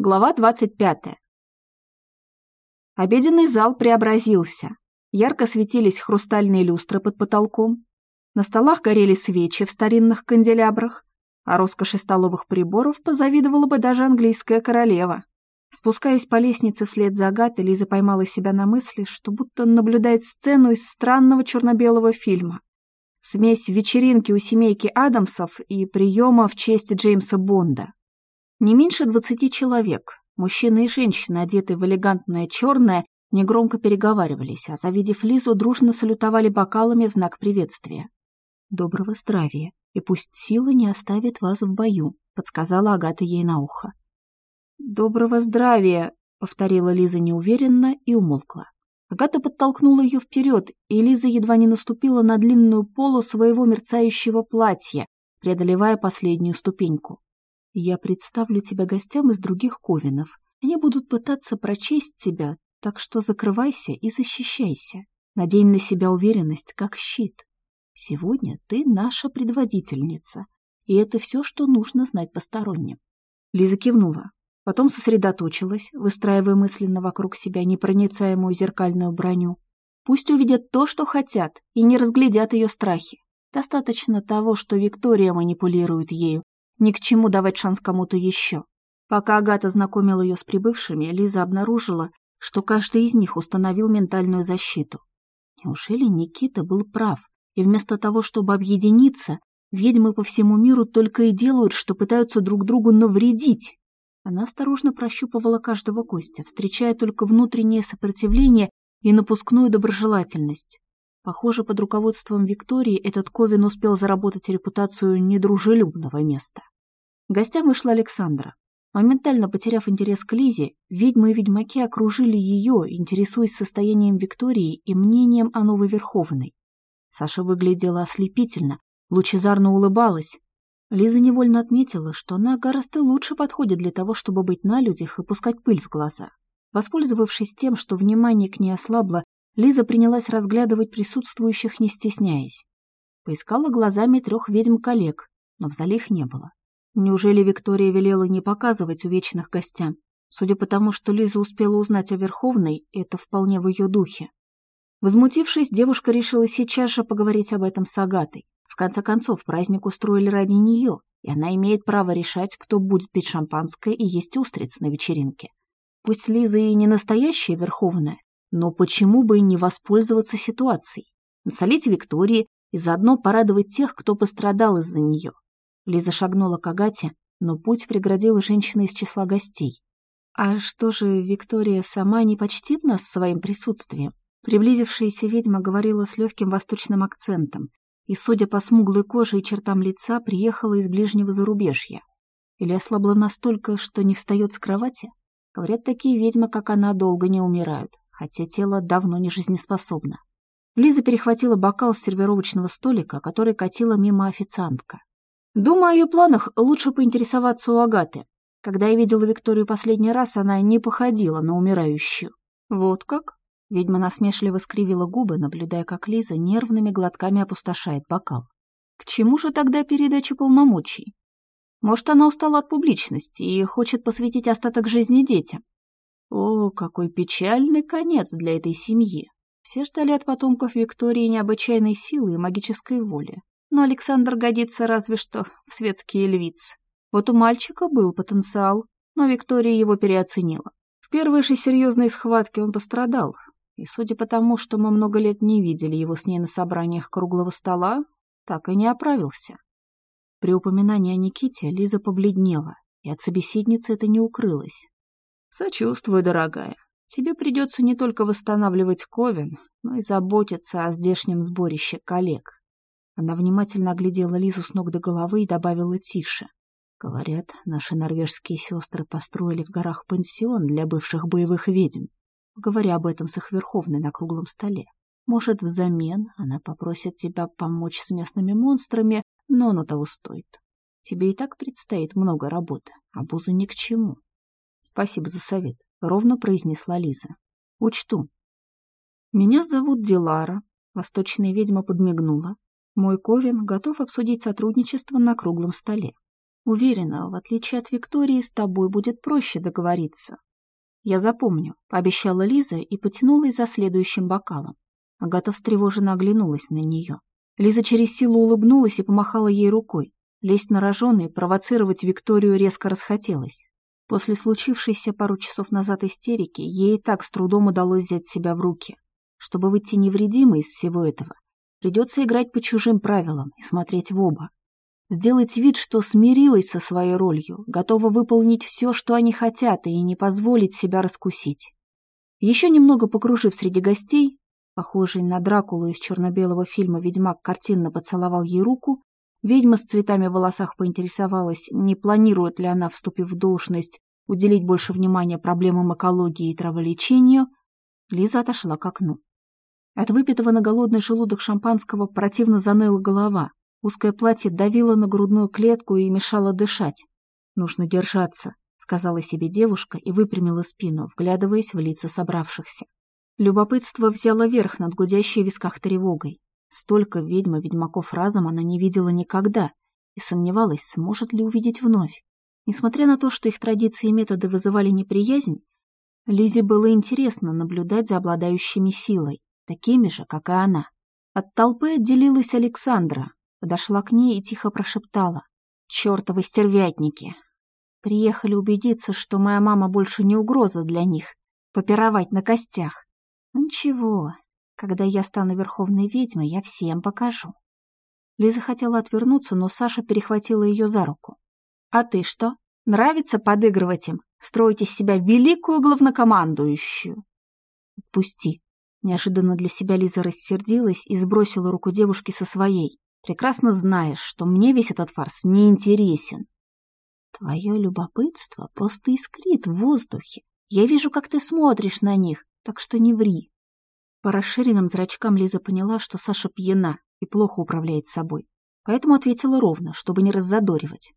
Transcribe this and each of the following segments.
Глава 25. Обеденный зал преобразился. Ярко светились хрустальные люстры под потолком. На столах горели свечи в старинных канделябрах, а роскоши столовых приборов позавидовала бы даже английская королева. Спускаясь по лестнице вслед за Агатой, Лиза поймала себя на мысли, что будто наблюдает сцену из странного черно-белого фильма. Смесь вечеринки у семейки Адамсов и приема в честь Джеймса Бонда. Не меньше двадцати человек, мужчины и женщины, одетые в элегантное черное, негромко переговаривались, а завидев Лизу, дружно салютовали бокалами в знак приветствия. «Доброго здравия, и пусть сила не оставит вас в бою», — подсказала Агата ей на ухо. «Доброго здравия», — повторила Лиза неуверенно и умолкла. Агата подтолкнула ее вперед, и Лиза едва не наступила на длинную полу своего мерцающего платья, преодолевая последнюю ступеньку. Я представлю тебя гостям из других ковинов. Они будут пытаться прочесть тебя, так что закрывайся и защищайся. Надень на себя уверенность, как щит. Сегодня ты наша предводительница, и это все, что нужно знать посторонним. Лиза кивнула, потом сосредоточилась, выстраивая мысленно вокруг себя непроницаемую зеркальную броню. Пусть увидят то, что хотят, и не разглядят ее страхи. Достаточно того, что Виктория манипулирует ею, ни к чему давать шанс кому-то еще. Пока Агата знакомила ее с прибывшими, Лиза обнаружила, что каждый из них установил ментальную защиту. Неужели Никита был прав, и вместо того, чтобы объединиться, ведьмы по всему миру только и делают, что пытаются друг другу навредить? Она осторожно прощупывала каждого гостя, встречая только внутреннее сопротивление и напускную доброжелательность. Похоже, под руководством Виктории этот Ковен успел заработать репутацию недружелюбного места. Гостям вышла Александра. Моментально потеряв интерес к Лизе, ведьмы и ведьмаки окружили ее, интересуясь состоянием Виктории и мнением о новой Верховной. Саша выглядела ослепительно, лучезарно улыбалась. Лиза невольно отметила, что она гораздо лучше подходит для того, чтобы быть на людях и пускать пыль в глаза. Воспользовавшись тем, что внимание к ней ослабло, Лиза принялась разглядывать присутствующих, не стесняясь. Поискала глазами трех ведьм-коллег, но в зале их не было. Неужели Виктория велела не показывать увечных гостям? Судя по тому, что Лиза успела узнать о Верховной, это вполне в ее духе. Возмутившись, девушка решила сейчас же поговорить об этом с Агатой. В конце концов, праздник устроили ради нее, и она имеет право решать, кто будет пить шампанское и есть устриц на вечеринке. Пусть Лиза и не настоящая Верховная, но почему бы и не воспользоваться ситуацией? Насолить Виктории и заодно порадовать тех, кто пострадал из-за нее. Лиза шагнула к Агате, но путь преградила женщина из числа гостей. А что же, Виктория сама не почтит нас своим присутствием? Приблизившаяся ведьма говорила с легким восточным акцентом и, судя по смуглой коже и чертам лица, приехала из ближнего зарубежья. Или ослабла настолько, что не встает с кровати? Говорят, такие ведьмы, как она, долго не умирают хотя тело давно не жизнеспособно. Лиза перехватила бокал с сервировочного столика, который катила мимо официантка. Думаю, о ее планах лучше поинтересоваться у Агаты. Когда я видела Викторию последний раз, она не походила на умирающую. Вот как? Ведьма насмешливо скривила губы, наблюдая, как Лиза нервными глотками опустошает бокал. К чему же тогда передача полномочий? Может, она устала от публичности и хочет посвятить остаток жизни детям? О, какой печальный конец для этой семьи. Все ждали от потомков Виктории необычайной силы и магической воли. Но Александр годится разве что в светские львицы. Вот у мальчика был потенциал, но Виктория его переоценила. В первой же серьезной схватке он пострадал, и судя по тому, что мы много лет не видели его с ней на собраниях круглого стола, так и не оправился. При упоминании о Никите Лиза побледнела, и от собеседницы это не укрылось. «Сочувствую, дорогая. Тебе придется не только восстанавливать Ковен, но и заботиться о здешнем сборище коллег». Она внимательно оглядела Лизу с ног до головы и добавила тише. «Говорят, наши норвежские сестры построили в горах пансион для бывших боевых ведьм. Говоря об этом с их верховной на круглом столе. Может, взамен она попросит тебя помочь с местными монстрами, но оно того стоит. Тебе и так предстоит много работы, а бузы ни к чему. «Спасибо за совет», — ровно произнесла Лиза. «Учту». «Меня зовут Дилара», — восточная ведьма подмигнула. «Мой Ковен готов обсудить сотрудничество на круглом столе. Уверена, в отличие от Виктории, с тобой будет проще договориться. Я запомню, пообещала Лиза и потянулась за следующим бокалом. Агата встревоженно оглянулась на нее. Лиза через силу улыбнулась и помахала ей рукой. Лезть на рожон провоцировать Викторию резко расхотелось. После случившейся пару часов назад истерики ей и так с трудом удалось взять себя в руки. Чтобы выйти невредимой из всего этого, придется играть по чужим правилам и смотреть в оба. Сделать вид, что смирилась со своей ролью, готова выполнить все, что они хотят, и не позволить себя раскусить. Еще немного покружив среди гостей, похожий на Дракулу из черно-белого фильма «Ведьмак» картинно поцеловал ей руку, ведьма с цветами в волосах поинтересовалась, не планирует ли она, вступив в должность, уделить больше внимания проблемам экологии и траволечению, Лиза отошла к окну. От выпитого на голодный желудок шампанского противно заныла голова. Узкое платье давило на грудную клетку и мешало дышать. «Нужно держаться», — сказала себе девушка и выпрямила спину, вглядываясь в лица собравшихся. Любопытство взяло верх над гудящей в висках тревогой. Столько ведьм и ведьмаков разом она не видела никогда и сомневалась, сможет ли увидеть вновь. Несмотря на то, что их традиции и методы вызывали неприязнь, Лизе было интересно наблюдать за обладающими силой такими же, как и она. От толпы отделилась Александра, подошла к ней и тихо прошептала. «Чёртовы стервятники! Приехали убедиться, что моя мама больше не угроза для них, попировать на костях. Ничего, когда я стану верховной ведьмой, я всем покажу». Лиза хотела отвернуться, но Саша перехватила ее за руку. «А ты что, нравится подыгрывать им, строить из себя великую главнокомандующую?» «Отпусти», Неожиданно для себя Лиза рассердилась и сбросила руку девушки со своей. Прекрасно знаешь, что мне весь этот фарс не интересен. Твое любопытство просто искрит в воздухе. Я вижу, как ты смотришь на них, так что не ври. По расширенным зрачкам Лиза поняла, что Саша пьяна и плохо управляет собой. Поэтому ответила ровно, чтобы не раззадоривать.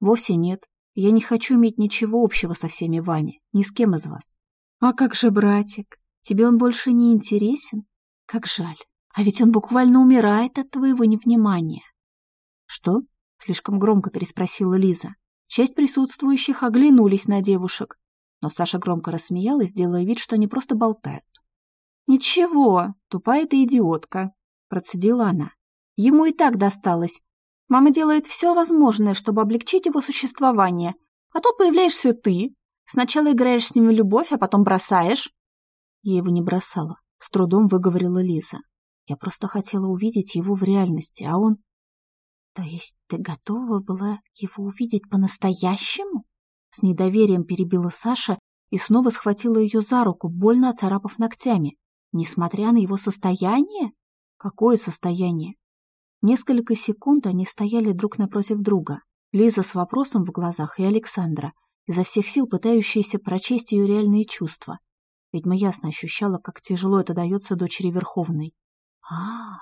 Вовсе нет. Я не хочу иметь ничего общего со всеми вами, ни с кем из вас. А как же братик? Тебе он больше не интересен? Как жаль. А ведь он буквально умирает от твоего невнимания. Что? Слишком громко переспросила Лиза. Часть присутствующих оглянулись на девушек, но Саша громко рассмеялась, делая вид, что они просто болтают. «Ничего, тупая ты идиотка», — процедила она. «Ему и так досталось. Мама делает все возможное, чтобы облегчить его существование. А тут появляешься ты. Сначала играешь с ним в любовь, а потом бросаешь. Я его не бросала, с трудом выговорила Лиза. Я просто хотела увидеть его в реальности, а он... То есть ты готова была его увидеть по-настоящему? С недоверием перебила Саша и снова схватила ее за руку, больно оцарапав ногтями. Несмотря на его состояние? Какое состояние? Несколько секунд они стояли друг напротив друга. Лиза с вопросом в глазах и Александра, изо всех сил пытающаяся прочесть ее реальные чувства. Ведьма ясно ощущала, как тяжело это дается дочери Верховной. «А,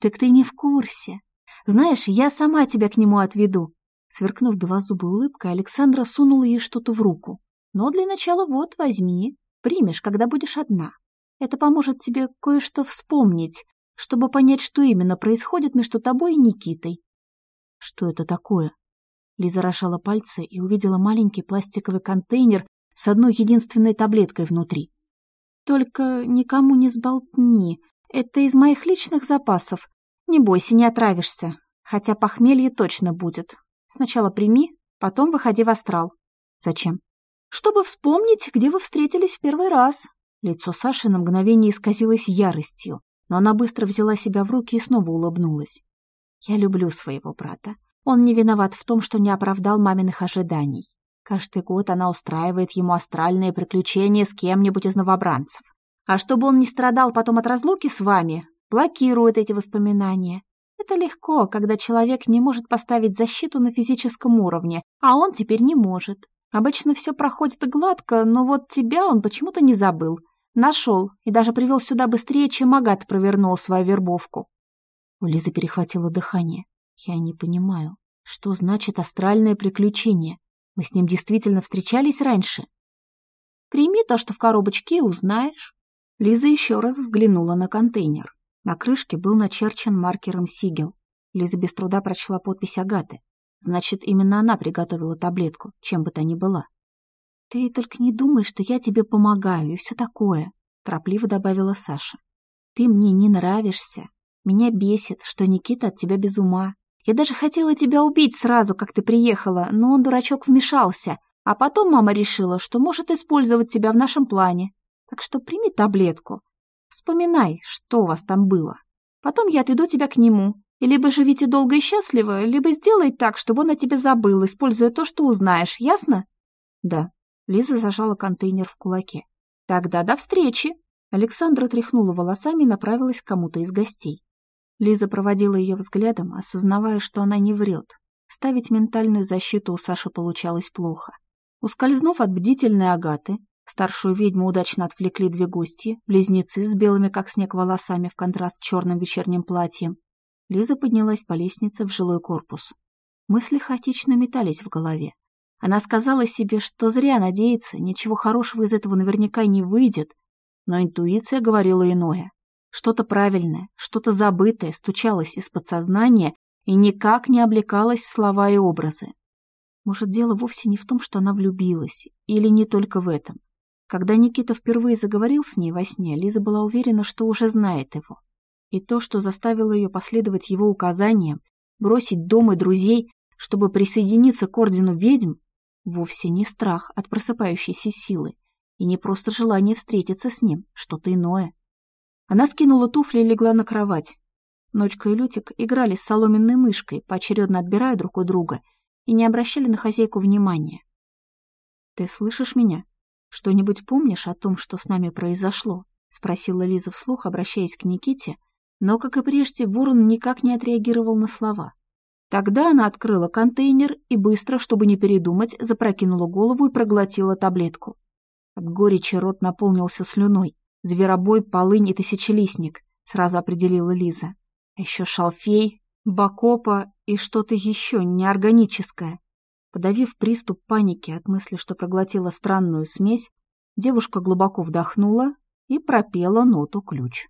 так ты не в курсе. Знаешь, я сама тебя к нему отведу». Сверкнув белозубой улыбкой, Александра сунула ей что-то в руку. «Но для начала вот, возьми. Примешь, когда будешь одна. Это поможет тебе кое-что вспомнить, чтобы понять, что именно происходит между тобой и Никитой». «Что это такое?» Лиза рожала пальцы и увидела маленький пластиковый контейнер с одной единственной таблеткой внутри. Только никому не сболтни. Это из моих личных запасов. Не бойся, не отравишься. Хотя похмелье точно будет. Сначала прими, потом выходи в астрал. Зачем? Чтобы вспомнить, где вы встретились в первый раз. Лицо Саши на мгновение исказилось яростью, но она быстро взяла себя в руки и снова улыбнулась. Я люблю своего брата. Он не виноват в том, что не оправдал маминых ожиданий. Каждый год она устраивает ему астральные приключения с кем-нибудь из новобранцев. А чтобы он не страдал потом от разлуки с вами, блокирует эти воспоминания. Это легко, когда человек не может поставить защиту на физическом уровне, а он теперь не может. Обычно все проходит гладко, но вот тебя он почему-то не забыл. Нашел и даже привел сюда быстрее, чем Агат провернул свою вербовку. У Лизы перехватило дыхание. Я не понимаю, что значит астральное приключение? Мы с ним действительно встречались раньше. Прими то, что в коробочке, и узнаешь. Лиза еще раз взглянула на контейнер. На крышке был начерчен маркером сигел. Лиза без труда прочла подпись Агаты. Значит, именно она приготовила таблетку, чем бы то ни была. «Ты только не думай, что я тебе помогаю и все такое», — торопливо добавила Саша. «Ты мне не нравишься. Меня бесит, что Никита от тебя без ума. Я даже хотела тебя убить сразу, как ты приехала, но он, дурачок, вмешался. А потом мама решила, что может использовать тебя в нашем плане. Так что прими таблетку. Вспоминай, что у вас там было. Потом я отведу тебя к нему. И либо живите долго и счастливо, либо сделай так, чтобы он о тебе забыл, используя то, что узнаешь, ясно? Да. Лиза зажала контейнер в кулаке. «Тогда до встречи!» Александра тряхнула волосами и направилась к кому-то из гостей. Лиза проводила ее взглядом, осознавая, что она не врет. Ставить ментальную защиту у Саши получалось плохо. Ускользнув от бдительной Агаты, старшую ведьму удачно отвлекли две гости, близнецы с белыми как снег волосами в контраст с черным вечерним платьем. Лиза поднялась по лестнице в жилой корпус. Мысли хаотично метались в голове. Она сказала себе, что зря надеется, ничего хорошего из этого наверняка не выйдет, но интуиция говорила иное. Что-то правильное, что-то забытое стучалось из подсознания и никак не облекалось в слова и образы. Может, дело вовсе не в том, что она влюбилась, или не только в этом. Когда Никита впервые заговорил с ней во сне, Лиза была уверена, что уже знает его. И то, что заставило ее последовать его указаниям, бросить дом и друзей, чтобы присоединиться к ордену ведьм, Вовсе не страх от просыпающейся силы, и не просто желание встретиться с ним, что-то иное. Она скинула туфли и легла на кровать. Ночка и Лютик играли с соломенной мышкой, поочередно отбирая друг у друга, и не обращали на хозяйку внимания. «Ты слышишь меня? Что-нибудь помнишь о том, что с нами произошло?» — спросила Лиза вслух, обращаясь к Никите, но, как и прежде, Ворон никак не отреагировал на слова. Тогда она открыла контейнер и быстро, чтобы не передумать, запрокинула голову и проглотила таблетку. От горечи рот наполнился слюной. Зверобой, полынь и тысячелистник, сразу определила Лиза. А еще шалфей, бакопа и что-то еще неорганическое. Подавив приступ паники от мысли, что проглотила странную смесь, девушка глубоко вдохнула и пропела ноту ключ.